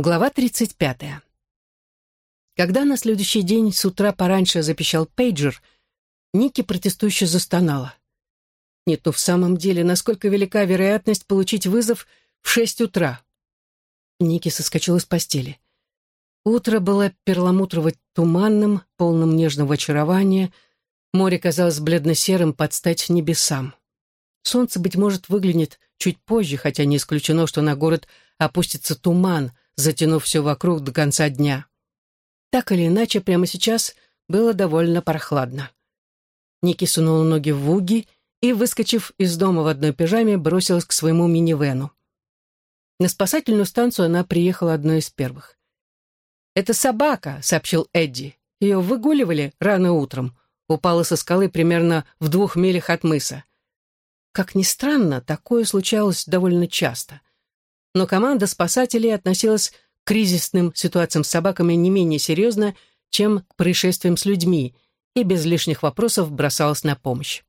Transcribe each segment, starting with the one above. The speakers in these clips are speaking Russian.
Глава 35. Когда на следующий день с утра пораньше запищал пейджер, Ники протестующе застонала. Нет, ну в самом деле, насколько велика вероятность получить вызов в шесть утра? Ники соскочила с постели. Утро было перламутрово-туманным, полным нежного очарования. Море казалось бледно-серым под стать небесам. Солнце, быть может, выглянет чуть позже, хотя не исключено, что на город опустится туман — затянув все вокруг до конца дня. Так или иначе, прямо сейчас было довольно прохладно. Ники сунула ноги в вуги и, выскочив из дома в одной пижаме, бросилась к своему минивену. На спасательную станцию она приехала одной из первых. «Это собака», — сообщил Эдди. «Ее выгуливали рано утром. Упала со скалы примерно в двух милях от мыса». Как ни странно, такое случалось довольно часто но команда спасателей относилась к кризисным ситуациям с собаками не менее серьезно, чем к происшествиям с людьми, и без лишних вопросов бросалась на помощь.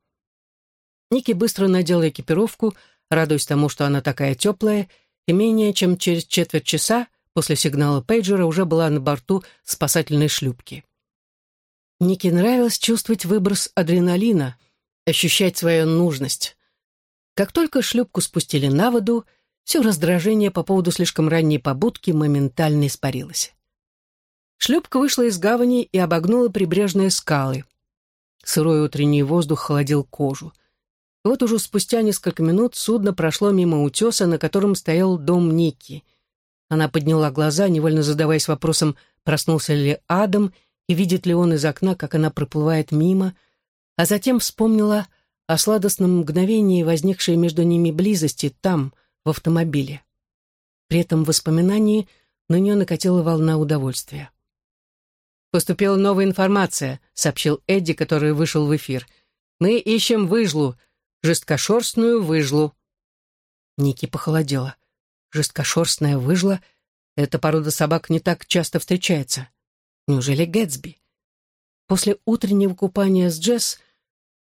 Ники быстро надела экипировку, радуясь тому, что она такая теплая, и менее чем через четверть часа после сигнала пейджера уже была на борту спасательной шлюпки. Нике нравилось чувствовать выброс адреналина, ощущать свою нужность. Как только шлюпку спустили на воду, все раздражение по поводу слишком ранней побудки моментально испарилось. Шлюпка вышла из гавани и обогнула прибрежные скалы. Сырой утренний воздух холодил кожу. вот уже спустя несколько минут судно прошло мимо утеса, на котором стоял дом Ники. Она подняла глаза, невольно задаваясь вопросом, проснулся ли Адам и видит ли он из окна, как она проплывает мимо, а затем вспомнила о сладостном мгновении, возникшей между ними близости там, в автомобиле. При этом воспоминании на нее накатила волна удовольствия. «Поступила новая информация», — сообщил Эдди, который вышел в эфир. «Мы ищем выжлу, жесткошерстную выжлу». Ники похолодела. Жесткошерстная выжла — эта порода собак не так часто встречается. Неужели Гэтсби? После утреннего купания с Джесс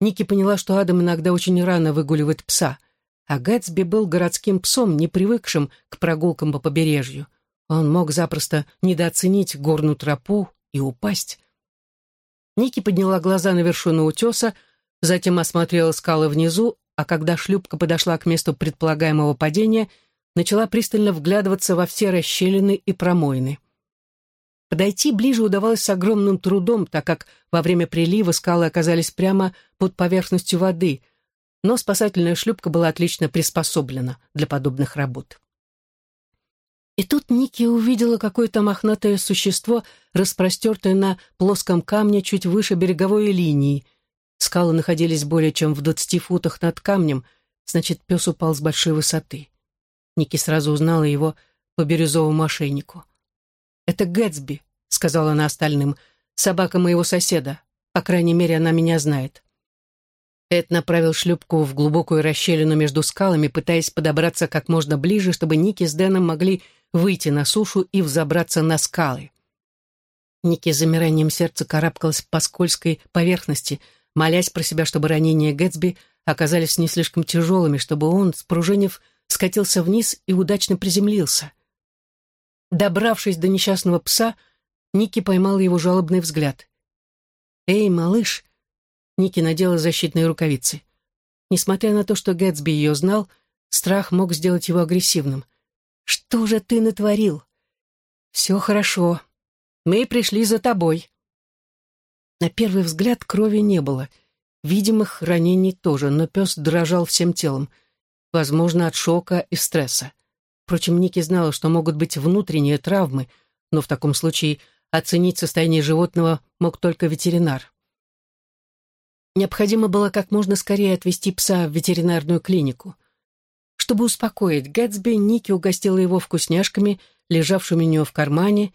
Ники поняла, что Адам иногда очень рано выгуливает пса — а Гэтсби был городским псом, не привыкшим к прогулкам по побережью. Он мог запросто недооценить горную тропу и упасть. Ники подняла глаза на вершину утеса, затем осмотрела скалы внизу, а когда шлюпка подошла к месту предполагаемого падения, начала пристально вглядываться во все расщелины и промоины. Подойти ближе удавалось с огромным трудом, так как во время прилива скалы оказались прямо под поверхностью воды — но спасательная шлюпка была отлично приспособлена для подобных работ. И тут Ники увидела какое-то мохнатое существо, распростертое на плоском камне чуть выше береговой линии. Скалы находились более чем в двадцати футах над камнем, значит, пес упал с большой высоты. Ники сразу узнала его по бирюзовому ошейнику. «Это Гэтсби», — сказала она остальным, — «собака моего соседа. По крайней мере, она меня знает». Эд направил шлюпку в глубокую расщелину между скалами, пытаясь подобраться как можно ближе, чтобы Ники с Дэном могли выйти на сушу и взобраться на скалы. Ники с замиранием сердца карабкалась по скользкой поверхности, молясь про себя, чтобы ранения Гэтсби оказались не слишком тяжелыми, чтобы он, спружинив, скатился вниз и удачно приземлился. Добравшись до несчастного пса, Ники поймал его жалобный взгляд. «Эй, малыш!» Ники надела защитные рукавицы. Несмотря на то, что Гэтсби ее знал, страх мог сделать его агрессивным. «Что же ты натворил?» «Все хорошо. Мы пришли за тобой». На первый взгляд крови не было. Видимых ранений тоже, но пес дрожал всем телом. Возможно, от шока и стресса. Впрочем, Ники знала, что могут быть внутренние травмы, но в таком случае оценить состояние животного мог только ветеринар. Необходимо было как можно скорее отвезти пса в ветеринарную клинику. Чтобы успокоить Гэтсби, Ники угостила его вкусняшками, лежавшими у него в кармане,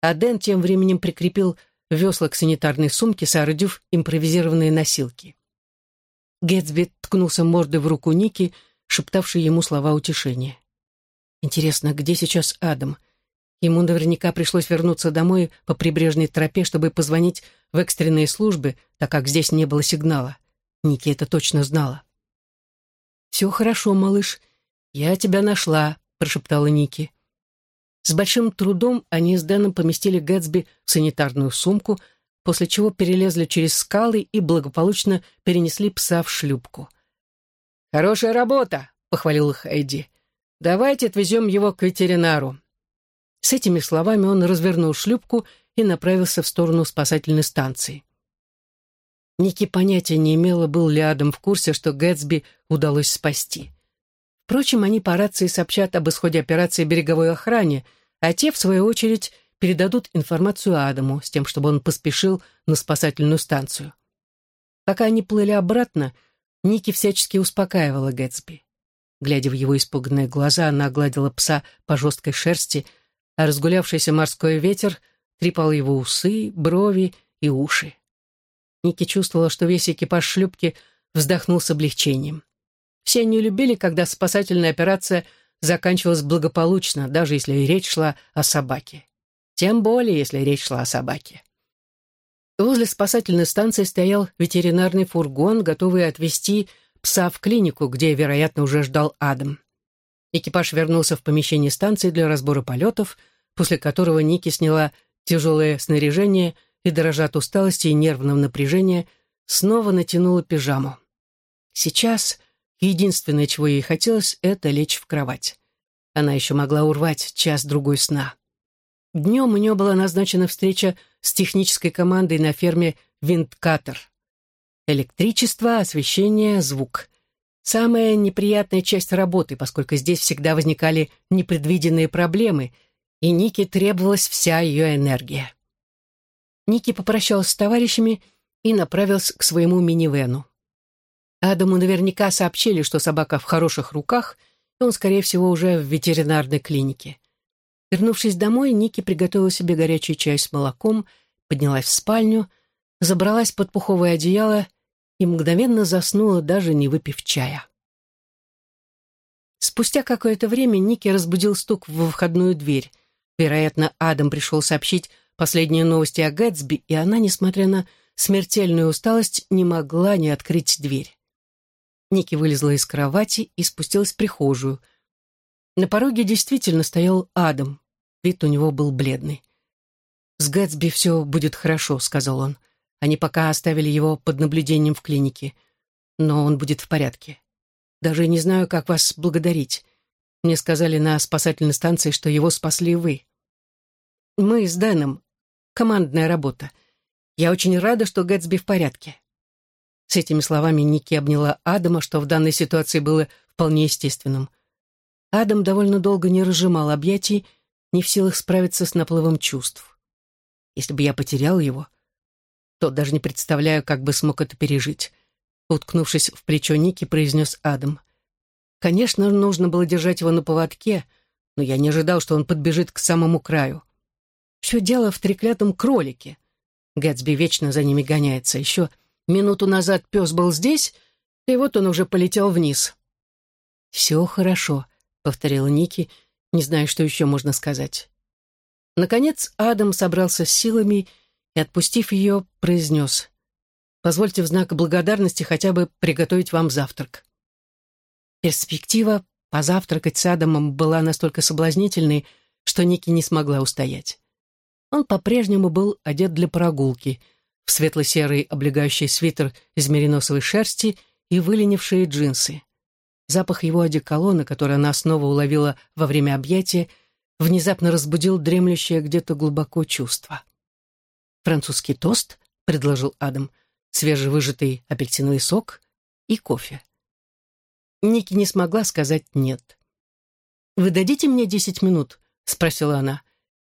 а Дэн тем временем прикрепил весла к санитарной сумке, соорудив импровизированные носилки. Гэтсби ткнулся мордой в руку Ники, шептавшей ему слова утешения. «Интересно, где сейчас Адам?» Ему наверняка пришлось вернуться домой по прибрежной тропе, чтобы позвонить в экстренные службы, так как здесь не было сигнала. Ники это точно знала. «Все хорошо, малыш. Я тебя нашла», — прошептала Ники. С большим трудом они с Дэном поместили Гэтсби в санитарную сумку, после чего перелезли через скалы и благополучно перенесли пса в шлюпку. «Хорошая работа!» — похвалил их Эдди. «Давайте отвезем его к ветеринару». С этими словами он развернул шлюпку и направился в сторону спасательной станции. Ники понятия не имела, был ли Адам в курсе, что Гэтсби удалось спасти. Впрочем, они по рации сообщат об исходе операции береговой охране, а те, в свою очередь, передадут информацию Адаму с тем, чтобы он поспешил на спасательную станцию. Пока они плыли обратно, Ники всячески успокаивала Гэтсби. Глядя в его испуганные глаза, она огладила пса по жесткой шерсти, а разгулявшийся морской ветер трепал его усы, брови и уши. Ники чувствовала, что весь экипаж шлюпки вздохнул с облегчением. Все они любили, когда спасательная операция заканчивалась благополучно, даже если речь шла о собаке. Тем более, если речь шла о собаке. Возле спасательной станции стоял ветеринарный фургон, готовый отвезти пса в клинику, где, вероятно, уже ждал Адам. Экипаж вернулся в помещение станции для разбора полетов, после которого Ники сняла тяжелое снаряжение — и, дрожа от усталости и нервного напряжения, снова натянула пижаму. Сейчас единственное, чего ей хотелось, это лечь в кровать. Она еще могла урвать час-другой сна. Днем у нее была назначена встреча с технической командой на ферме «Виндкатер». Электричество, освещение, звук. Самая неприятная часть работы, поскольку здесь всегда возникали непредвиденные проблемы, и Нике требовалась вся ее энергия. Ники попрощался с товарищами и направился к своему минивену. Адаму наверняка сообщили, что собака в хороших руках, и он, скорее всего, уже в ветеринарной клинике. Вернувшись домой, Ники приготовила себе горячий чай с молоком, поднялась в спальню, забралась под пуховое одеяло и мгновенно заснула, даже не выпив чая. Спустя какое-то время Ники разбудил стук в входную дверь. Вероятно, Адам пришел сообщить последние новости о Гэтсби, и она, несмотря на смертельную усталость, не могла не открыть дверь. Ники вылезла из кровати и спустилась в прихожую. На пороге действительно стоял Адам. Вид у него был бледный. «С Гэтсби все будет хорошо», — сказал он. «Они пока оставили его под наблюдением в клинике. Но он будет в порядке. Даже не знаю, как вас благодарить. Мне сказали на спасательной станции, что его спасли вы. Мы с Дэном командная работа. Я очень рада, что Гэтсби в порядке». С этими словами Ники обняла Адама, что в данной ситуации было вполне естественным. Адам довольно долго не разжимал объятий, не в силах справиться с наплывом чувств. Если бы я потерял его, то даже не представляю, как бы смог это пережить. Уткнувшись в плечо Ники, произнес Адам. Конечно, нужно было держать его на поводке, но я не ожидал, что он подбежит к самому краю. Все дело в треклятом кролике. Гэтсби вечно за ними гоняется. Еще минуту назад пес был здесь, и вот он уже полетел вниз. «Все хорошо», — повторила Ники, не зная, что еще можно сказать. Наконец Адам собрался с силами и, отпустив ее, произнес «Позвольте в знак благодарности хотя бы приготовить вам завтрак». Перспектива позавтракать с Адамом была настолько соблазнительной, что Ники не смогла устоять. Он по-прежнему был одет для прогулки, в светло-серый облегающий свитер из мериносовой шерсти и выленившие джинсы. Запах его одеколона, который она снова уловила во время объятия, внезапно разбудил дремлющее где-то глубоко чувство. «Французский тост», — предложил Адам, свежевыжатый апельсиновый сок и кофе. Ники не смогла сказать «нет». «Вы дадите мне десять минут?» — спросила она.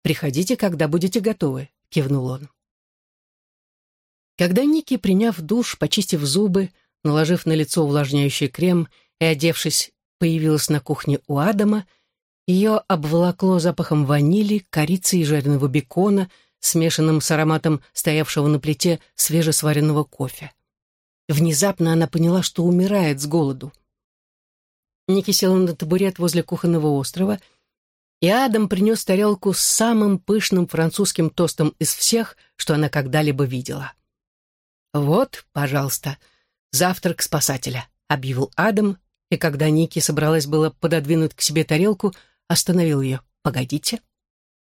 «Приходите, когда будете готовы», — кивнул он. Когда Ники, приняв душ, почистив зубы, наложив на лицо увлажняющий крем и одевшись, появилась на кухне у Адама, ее обволокло запахом ванили, корицы и жареного бекона, смешанным с ароматом стоявшего на плите свежесваренного кофе. Внезапно она поняла, что умирает с голоду. Ники села на табурет возле кухонного острова и Адам принес тарелку с самым пышным французским тостом из всех, что она когда-либо видела. «Вот, пожалуйста, завтрак спасателя», — объявил Адам, и когда Ники собралась было пододвинуть к себе тарелку, остановил ее. «Погодите».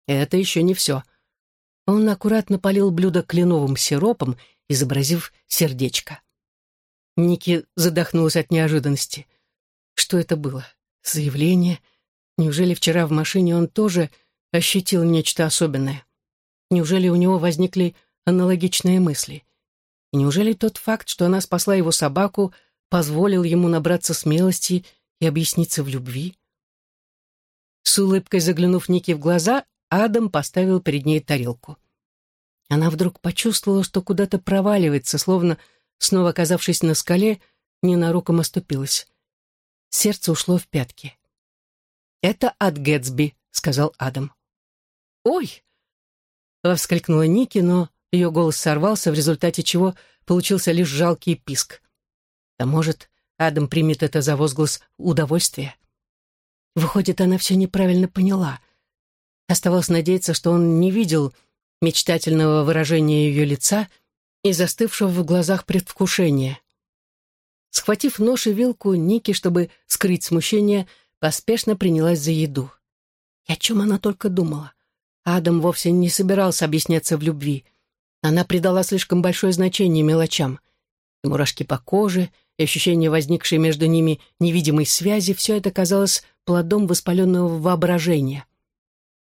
Это еще не все. Он аккуратно полил блюдо кленовым сиропом, изобразив сердечко. Ники задохнулась от неожиданности. Что это было? Заявление? Неужели вчера в машине он тоже ощутил нечто особенное? Неужели у него возникли аналогичные мысли? И неужели тот факт, что она спасла его собаку, позволил ему набраться смелости и объясниться в любви? С улыбкой заглянув Нике в глаза, Адам поставил перед ней тарелку. Она вдруг почувствовала, что куда-то проваливается, словно, снова оказавшись на скале, ненароком оступилась. Сердце ушло в пятки. «Это от Гэтсби», — сказал Адам. «Ой!» — воскликнула Ники, но ее голос сорвался, в результате чего получился лишь жалкий писк. А может, Адам примет это за возглас удовольствия? Выходит, она все неправильно поняла. Оставалось надеяться, что он не видел мечтательного выражения ее лица и застывшего в глазах предвкушения. Схватив нож и вилку, Ники, чтобы скрыть смущение, поспешно принялась за еду. И о чем она только думала? Адам вовсе не собирался объясняться в любви. Она придала слишком большое значение мелочам. И мурашки по коже, и ощущение возникшей между ними невидимой связи, все это казалось плодом воспаленного воображения.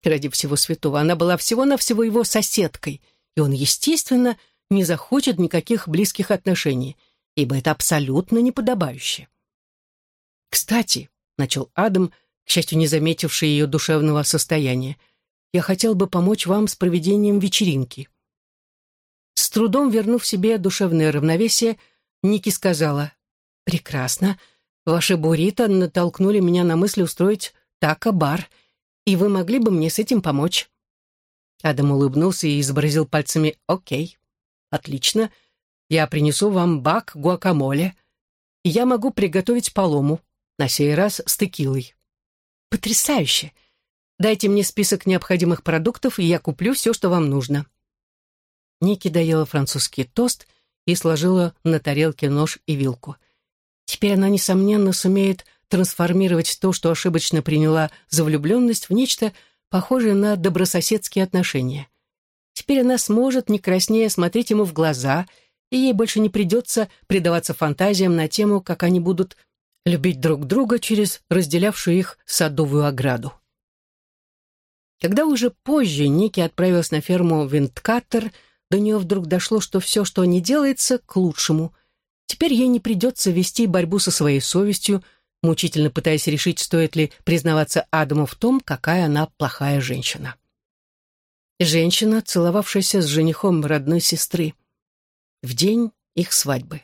Ради всего святого, она была всего-навсего его соседкой, и он, естественно, не захочет никаких близких отношений, ибо это абсолютно неподобающе. «Кстати», — начал Адам, к счастью, не заметивший ее душевного состояния, «я хотел бы помочь вам с проведением вечеринки». С трудом вернув себе душевное равновесие, Ники сказала, «Прекрасно. Ваши буррито натолкнули меня на мысль устроить тако-бар — и вы могли бы мне с этим помочь». Адам улыбнулся и изобразил пальцами «Окей, отлично, я принесу вам бак гуакамоле, и я могу приготовить полому, на сей раз с текилой». «Потрясающе! Дайте мне список необходимых продуктов, и я куплю все, что вам нужно». Ники доела французский тост и сложила на тарелке нож и вилку. Теперь она, несомненно, сумеет трансформировать то, что ошибочно приняла за влюбленность, в нечто похожее на добрососедские отношения. Теперь она сможет, не краснея, смотреть ему в глаза, и ей больше не придется предаваться фантазиям на тему, как они будут любить друг друга через разделявшую их садовую ограду. Когда уже позже Ники отправилась на ферму Винткаттер, до нее вдруг дошло, что все, что не делается, к лучшему. Теперь ей не придется вести борьбу со своей совестью, мучительно пытаясь решить, стоит ли признаваться Адаму в том, какая она плохая женщина. Женщина, целовавшаяся с женихом родной сестры. В день их свадьбы.